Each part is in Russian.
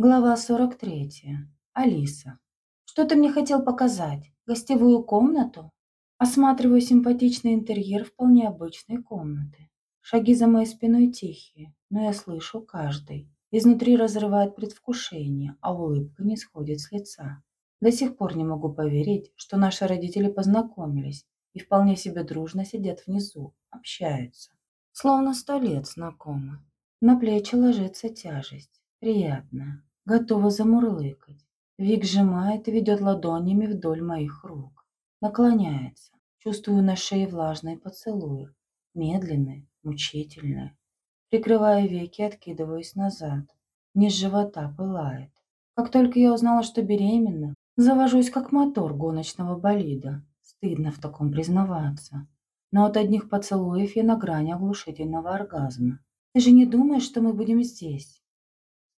Глава 43. Алиса. Что ты мне хотел показать? Гостевую комнату? Осматриваю симпатичный интерьер вполне обычной комнаты. Шаги за моей спиной тихие, но я слышу каждый. Изнутри разрывает предвкушение, а улыбка не сходит с лица. До сих пор не могу поверить, что наши родители познакомились и вполне себе дружно сидят внизу, общаются. Словно сто лет знакомы. На плечи ложится тяжесть. Приятно готова замурлыкать. Вик сжимает и ведет ладонями вдоль моих рук. Наклоняется. Чувствую на шее влажные поцелуи. Медленные, мучительные. Прикрывая веки, откидываюсь назад. Низ живота пылает. Как только я узнала, что беременна, завожусь как мотор гоночного болида. Стыдно в таком признаваться. Но от одних поцелуев я на грани оглушительного оргазма. Ты же не думаешь, что мы будем здесь?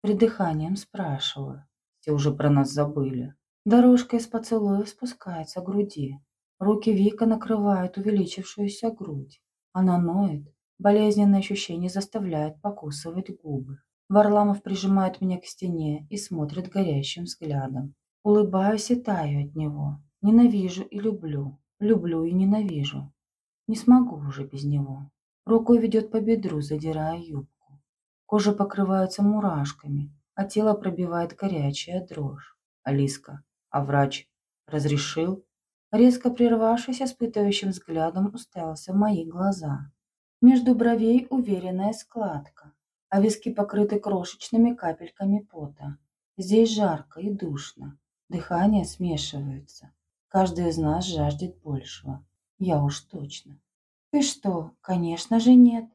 Придыханием спрашиваю. Все уже про нас забыли. Дорожка из поцелуев спускается к груди. Руки Вика накрывают увеличившуюся грудь. Она ноет. Болезненное ощущение заставляет покусывать губы. Варламов прижимает меня к стене и смотрит горящим взглядом. Улыбаюсь и таю от него. Ненавижу и люблю. Люблю и ненавижу. Не смогу уже без него. Рукой ведет по бедру, задирая юбку. Кожа покрывается мурашками, а тело пробивает горячая дрожь. Алиска, а врач разрешил? Резко прервавшись, испытывающим взглядом уставился в мои глаза. Между бровей уверенная складка, а виски покрыты крошечными капельками пота. Здесь жарко и душно. Дыхание смешивается. Каждый из нас жаждет большего. Я уж точно. Ты что? Конечно же нет.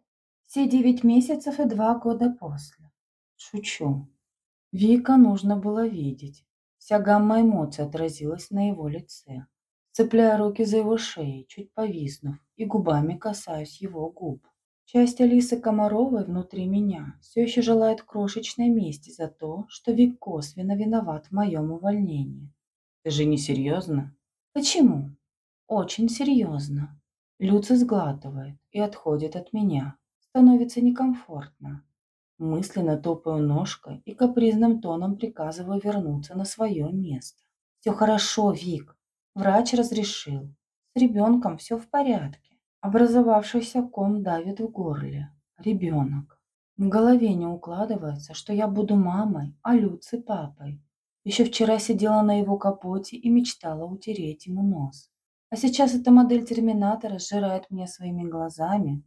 Все девять месяцев и два года после. Шучу. Вика нужно было видеть. Вся гамма эмоций отразилась на его лице. Цепляя руки за его шеей, чуть повиснув, и губами касаюсь его губ. Часть Алисы Комаровой внутри меня все еще желает крошечной мести за то, что Вик косвенно виноват в моем увольнении. Ты же не серьезно? Почему? Очень серьезно. Люци сглатывает и отходит от меня становится некомфортно. Мысленно топаю ножкой и капризным тоном приказываю вернуться на свое место. Все хорошо, Вик. Врач разрешил. С ребенком все в порядке. Образовавшийся ком давит в горле. Ребенок. В голове не укладывается, что я буду мамой, а Люци папой. Еще вчера сидела на его капоте и мечтала утереть ему нос. А сейчас эта модель терминатора сжирает меня своими глазами,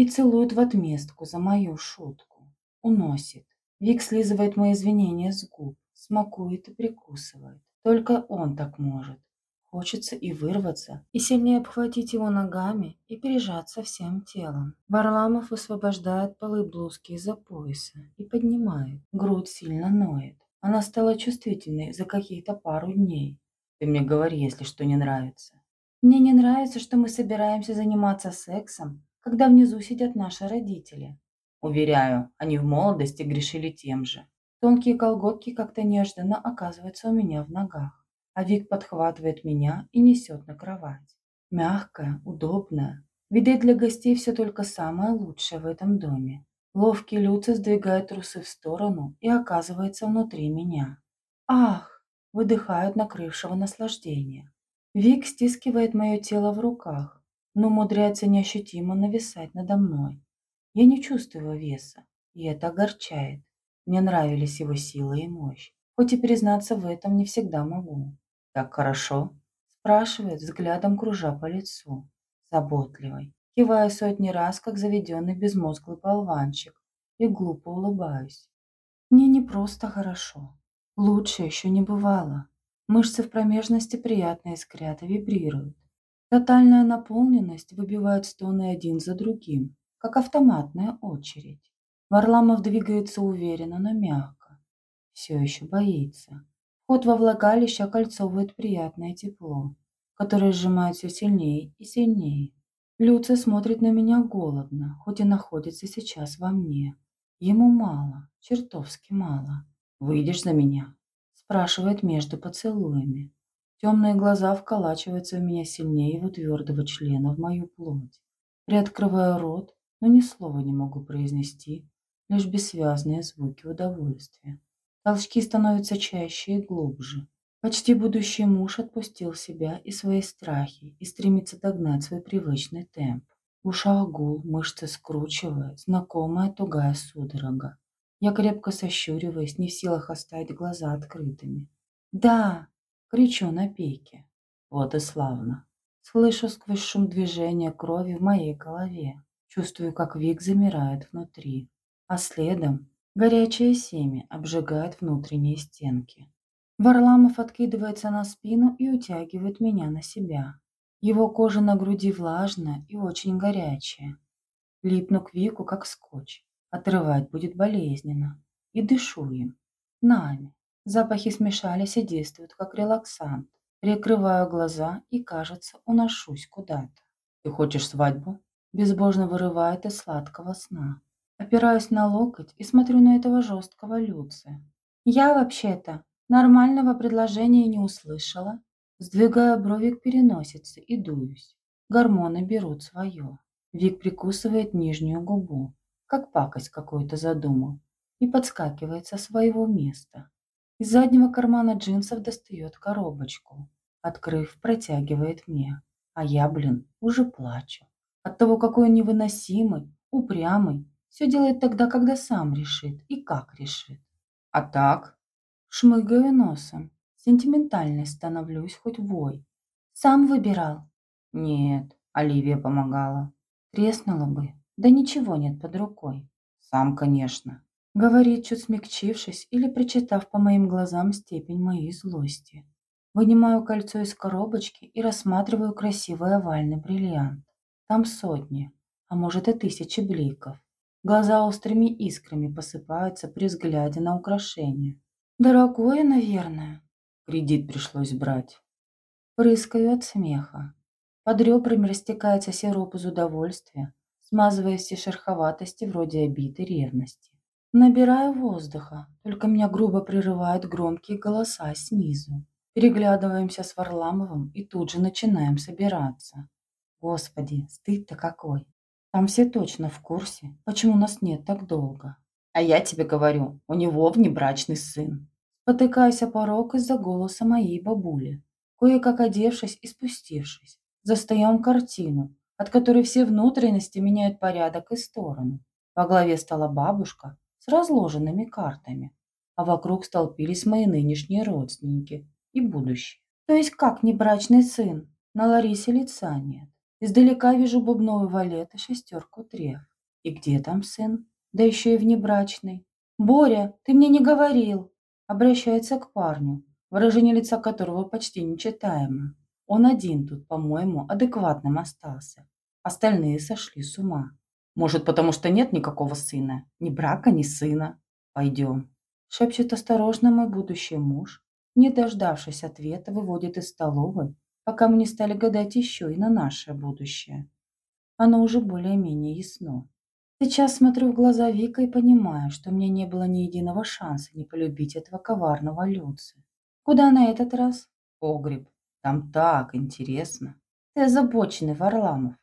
и целует в отместку за мою шутку. Уносит. Вик слизывает мои извинения с губ, смакует и прикусывает. Только он так может. Хочется и вырваться, и сильнее обхватить его ногами и прижаться всем телом. Варламов высвобождает полы блузки из-за пояса и поднимает. Грудь сильно ноет. Она стала чувствительной за какие-то пару дней. Ты мне говори, если что не нравится. Мне не нравится, что мы собираемся заниматься сексом, когда внизу сидят наши родители. Уверяю, они в молодости грешили тем же. Тонкие колготки как-то неожиданно оказываются у меня в ногах, а Вик подхватывает меня и несет на кровать. Мягкая, удобная. Видать, для гостей все только самое лучшее в этом доме. Ловкий Люци сдвигает трусы в сторону и оказывается внутри меня. «Ах!» – выдыхают накрывшего наслаждения. Вик стискивает мое тело в руках, но умудряется неощутимо нависать надо мной. Я не чувствую веса, и это огорчает. Мне нравились его сила и мощь, хоть и признаться в этом не всегда могу. «Так хорошо?» – спрашивает, взглядом кружа по лицу. Заботливый. Киваю сотни раз, как заведенный безмозглый болванчик, и глупо улыбаюсь. Мне не просто хорошо. Лучше еще не бывало. Мышцы в промежности приятно искрят и вибрируют. Тотальная наполненность выбивает стоны один за другим, как автоматная очередь. Варламов двигается уверенно, но мягко. Все еще боится. Ход во влагалище окольцовывает приятное тепло, которое сжимает все сильнее и сильнее. Люци смотрит на меня голодно, хоть и находится сейчас во мне. Ему мало, чертовски мало. «Выйдешь за меня?» спрашивает между поцелуями. Темные глаза вколачиваются в меня сильнее его твердого члена в мою плоть. Приоткрываю рот, но ни слова не могу произнести, лишь бессвязные звуки удовольствия. Толчки становятся чаще и глубже. Почти будущий муж отпустил себя и свои страхи и стремится догнать свой привычный темп. В ушах гул, мышцы скручивают, знакомая тугая судорога. Я крепко сощуриваюсь, не в силах оставить глаза открытыми. «Да!» — кричу на пике. Вот и славно. Слышу сквозь шум движения крови в моей голове. Чувствую, как Вик замирает внутри. А следом горячее семя обжигает внутренние стенки. Варламов откидывается на спину и утягивает меня на себя. Его кожа на груди влажная и очень горячая. Липну к Вику, как скотч. Отрывать будет болезненно. И дышу им. Нами. Запахи смешались и действуют как релаксант. Прикрываю глаза и, кажется, уношусь куда-то. «Ты хочешь свадьбу?» Безбожно вырывает из сладкого сна. Опираюсь на локоть и смотрю на этого жесткого Люция. Я вообще-то нормального предложения не услышала. Сдвигаю брови к переносице и дуюсь. Гормоны берут свое. Вик прикусывает нижнюю губу как пакость какую-то задумал, и подскакивает со своего места. Из заднего кармана джинсов достает коробочку. Открыв, протягивает мне. А я, блин, уже плачу. От того, какой он невыносимый, упрямый. Все делает тогда, когда сам решит и как решит. А так? Шмыгаю носом. Сентиментальной становлюсь, хоть вой. Сам выбирал? Нет, Оливия помогала. Треснула бы, да ничего нет под рукой. Сам, конечно. Говорит, чуть смягчившись или прочитав по моим глазам степень моей злости. Вынимаю кольцо из коробочки и рассматриваю красивый овальный бриллиант. Там сотни, а может и тысячи бликов. Глаза острыми искрами посыпаются при взгляде на украшение. Дорогое, наверное. Кредит пришлось брать. Прыскаю от смеха. Под ребрами растекается сироп из удовольствия, смазывая все шероховатости вроде обиды ревности. Набираю воздуха, только меня грубо прерывают громкие голоса снизу. Переглядываемся с Варламовым и тут же начинаем собираться. Господи, стыд-то какой. Там все точно в курсе, почему нас нет так долго. А я тебе говорю, у него внебрачный сын. Потыкаясь о порог из-за голоса моей бабули. Кое-как одевшись и спустившись, застаем картину, от которой все внутренности меняют порядок и сторону. Во главе стала бабушка с разложенными картами, а вокруг столпились мои нынешние родственники и будущие. То есть как небрачный сын? На Ларисе лица нет. Издалека вижу бубновый валет и шестерку треф. И где там сын? Да еще и внебрачный. «Боря, ты мне не говорил!» Обращается к парню, выражение лица которого почти нечитаемо. Он один тут, по-моему, адекватным остался. Остальные сошли с ума. Может, потому что нет никакого сына? Ни брака, ни сына. Пойдем. Шепчет осторожно мой будущий муж. Не дождавшись ответа, выводит из столовой, пока мы не стали гадать еще и на наше будущее. Оно уже более-менее ясно. Сейчас смотрю в глаза Вика и понимаю, что мне не было ни единого шанса не полюбить этого коварного Люци. Куда на этот раз? Погреб. Там так интересно. Ты озабоченный, Варламов.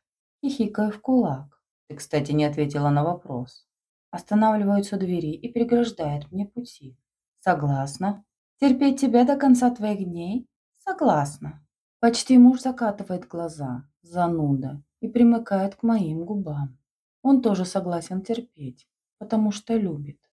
Хихикаю в кулак. Ты, кстати, не ответила на вопрос. Останавливается у двери и преграждает мне пути. Согласна. Терпеть тебя до конца твоих дней? Согласна. Почти муж закатывает глаза, зануда, и примыкает к моим губам. Он тоже согласен терпеть, потому что любит.